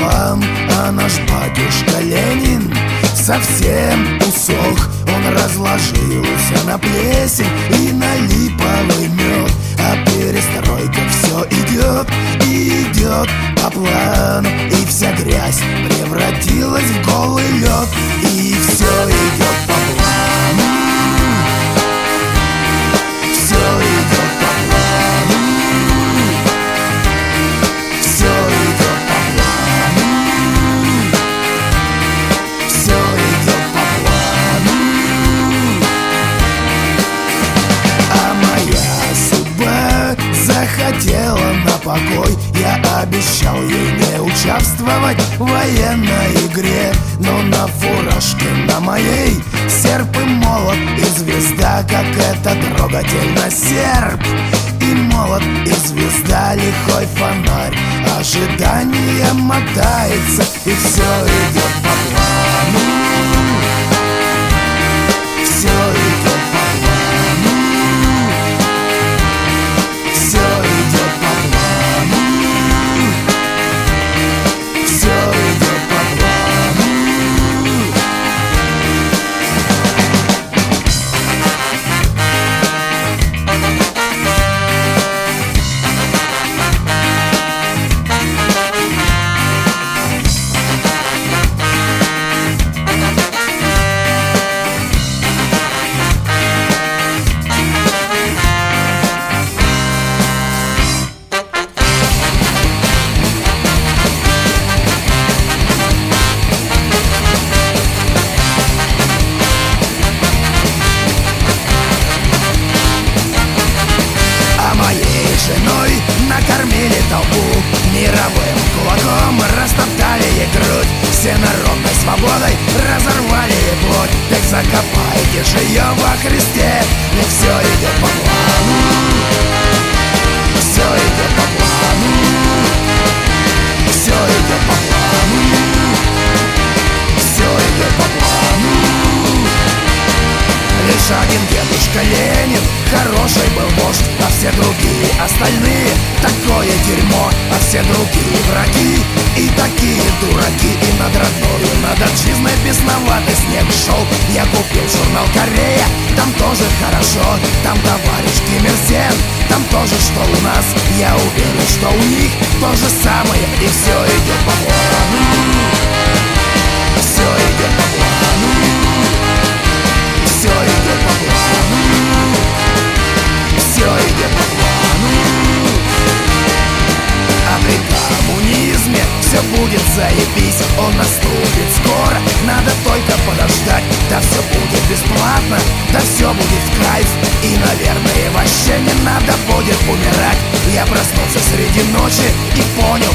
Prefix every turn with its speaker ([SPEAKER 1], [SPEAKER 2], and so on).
[SPEAKER 1] словам, а наш батюшка Ленин Совсем усох, он разложился на плесень и на липовый мед. А перестройка все идет и идет по плану И вся грязь покой. Я обещал ей не участвовать в военной игре Но на фуражке на моей серп и молот И звезда, как это трогательно серп. И молот, и звезда, лихой фонарь. Ожидание мотается, и все идет по толпу Мировым кулаком растоптали ей грудь. Всенародной свободой разорвали ей плоть. Так закопайте же ее во Христе Ведь все идет по плану Один дедушка Ленин. Хороший был вождь, а все другие остальные. Такое дерьмо, а все другие враги. И такие дураки И над родною, над отчизной бесноватый снег шел. Я купил журнал Корея Там тоже хорошо, там товарищ Ким Там тоже что у нас. Я уверен, что у них то же самое И все идет заебись Он наступит скоро, надо только подождать Да все будет бесплатно, да все будет в кайф. И, наверное, вообще не надо будет умирать. Я проснулся среди ночи и понял,